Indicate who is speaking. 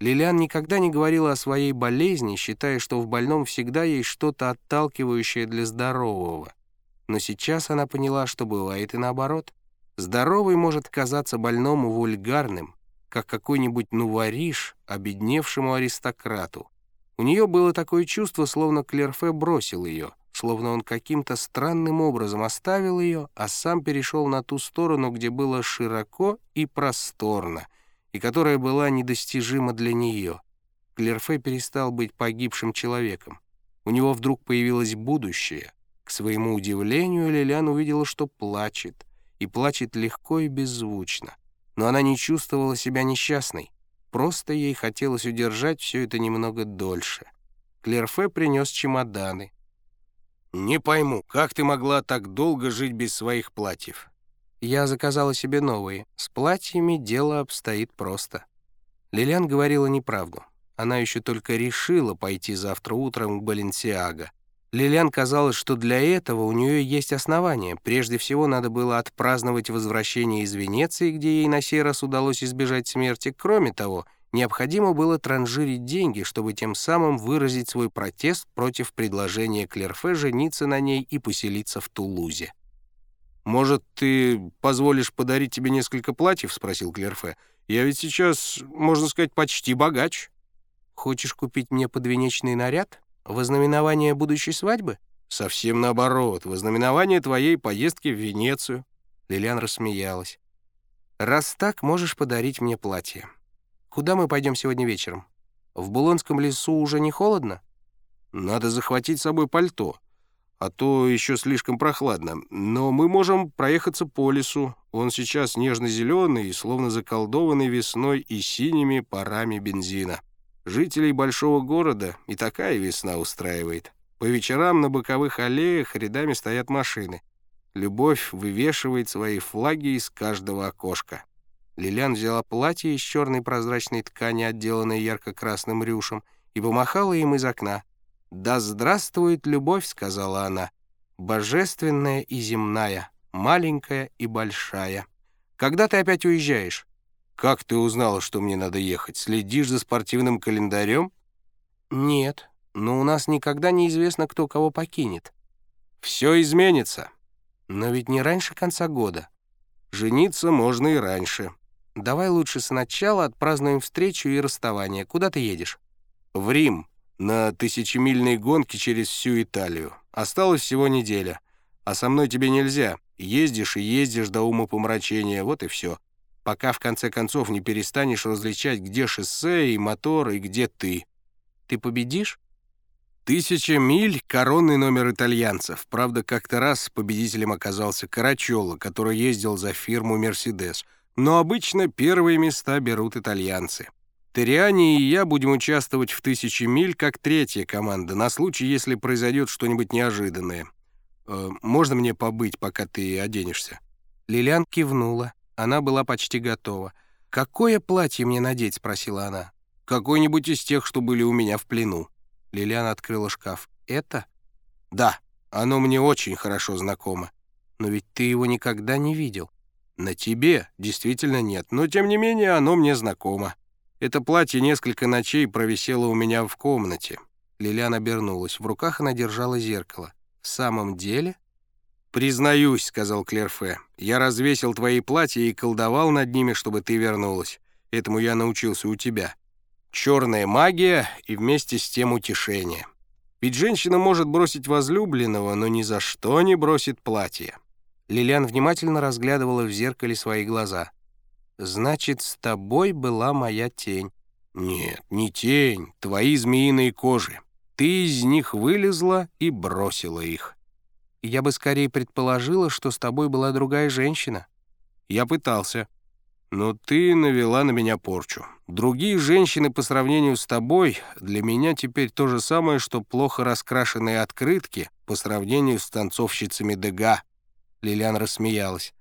Speaker 1: Лилиан никогда не говорила о своей болезни, считая, что в больном всегда есть что-то отталкивающее для здорового. Но сейчас она поняла, что бывает и наоборот. Здоровый может казаться больному вульгарным, как какой-нибудь нувориш, обедневшему аристократу. У нее было такое чувство, словно Клерфе бросил ее, словно он каким-то странным образом оставил ее, а сам перешел на ту сторону, где было широко и просторно — и которая была недостижима для нее. Клерфе перестал быть погибшим человеком. У него вдруг появилось будущее. К своему удивлению, Лилиан увидела, что плачет, и плачет легко и беззвучно. Но она не чувствовала себя несчастной. Просто ей хотелось удержать все это немного дольше. Клерфе принес чемоданы. «Не пойму, как ты могла так долго жить без своих платьев?» Я заказала себе новые. С платьями дело обстоит просто. Лилиан говорила неправду. Она еще только решила пойти завтра утром к Баленсиаго. Лилиан казалось, что для этого у нее есть основания. Прежде всего, надо было отпраздновать возвращение из Венеции, где ей на сей раз удалось избежать смерти. Кроме того, необходимо было транжирить деньги, чтобы тем самым выразить свой протест против предложения Клерфе жениться на ней и поселиться в Тулузе. «Может, ты позволишь подарить тебе несколько платьев?» — спросил Клерфе. «Я ведь сейчас, можно сказать, почти богач». «Хочешь купить мне подвенечный наряд? Вознаменование будущей свадьбы?» «Совсем наоборот. Вознаменование твоей поездки в Венецию». Лилиан рассмеялась. «Раз так, можешь подарить мне платье. Куда мы пойдем сегодня вечером? В Булонском лесу уже не холодно?» «Надо захватить с собой пальто а то еще слишком прохладно. Но мы можем проехаться по лесу. Он сейчас нежно-зеленый, словно заколдованный весной и синими парами бензина. Жителей большого города и такая весна устраивает. По вечерам на боковых аллеях рядами стоят машины. Любовь вывешивает свои флаги из каждого окошка. Лилиан взяла платье из черной прозрачной ткани, отделанной ярко-красным рюшем, и помахала им из окна. «Да здравствует любовь», — сказала она, — «божественная и земная, маленькая и большая. Когда ты опять уезжаешь?» «Как ты узнала, что мне надо ехать? Следишь за спортивным календарем?» «Нет, но у нас никогда неизвестно, кто кого покинет». «Все изменится». «Но ведь не раньше конца года». «Жениться можно и раньше». «Давай лучше сначала отпразднуем встречу и расставание. Куда ты едешь?» «В Рим на тысячемильной гонке через всю Италию. Осталась всего неделя. А со мной тебе нельзя. Ездишь и ездишь до ума помрачения, вот и все. Пока в конце концов не перестанешь различать, где шоссе и мотор, и где ты. Ты победишь? Тысяча миль — коронный номер итальянцев. Правда, как-то раз победителем оказался Карачелло, который ездил за фирму «Мерседес». Но обычно первые места берут итальянцы. Териане и я будем участвовать в тысяче миль как третья команда, на случай, если произойдет что-нибудь неожиданное. Э, можно мне побыть, пока ты оденешься?» Лилиан кивнула. Она была почти готова. «Какое платье мне надеть?» — спросила она. «Какое-нибудь из тех, что были у меня в плену». Лилиан открыла шкаф. «Это?» «Да, оно мне очень хорошо знакомо. Но ведь ты его никогда не видел». «На тебе действительно нет, но тем не менее оно мне знакомо». Это платье несколько ночей провисело у меня в комнате. Лилиан обернулась. В руках она держала зеркало. «В самом деле?» «Признаюсь», — сказал Клерфе, — «я развесил твои платья и колдовал над ними, чтобы ты вернулась. Этому я научился у тебя. Черная магия и вместе с тем утешение. Ведь женщина может бросить возлюбленного, но ни за что не бросит платье». Лилиан внимательно разглядывала в зеркале свои глаза — Значит, с тобой была моя тень. Нет, не тень, твои змеиные кожи. Ты из них вылезла и бросила их. Я бы скорее предположила, что с тобой была другая женщина. Я пытался. Но ты навела на меня порчу. Другие женщины по сравнению с тобой для меня теперь то же самое, что плохо раскрашенные открытки по сравнению с танцовщицами Дега. Лилиан рассмеялась.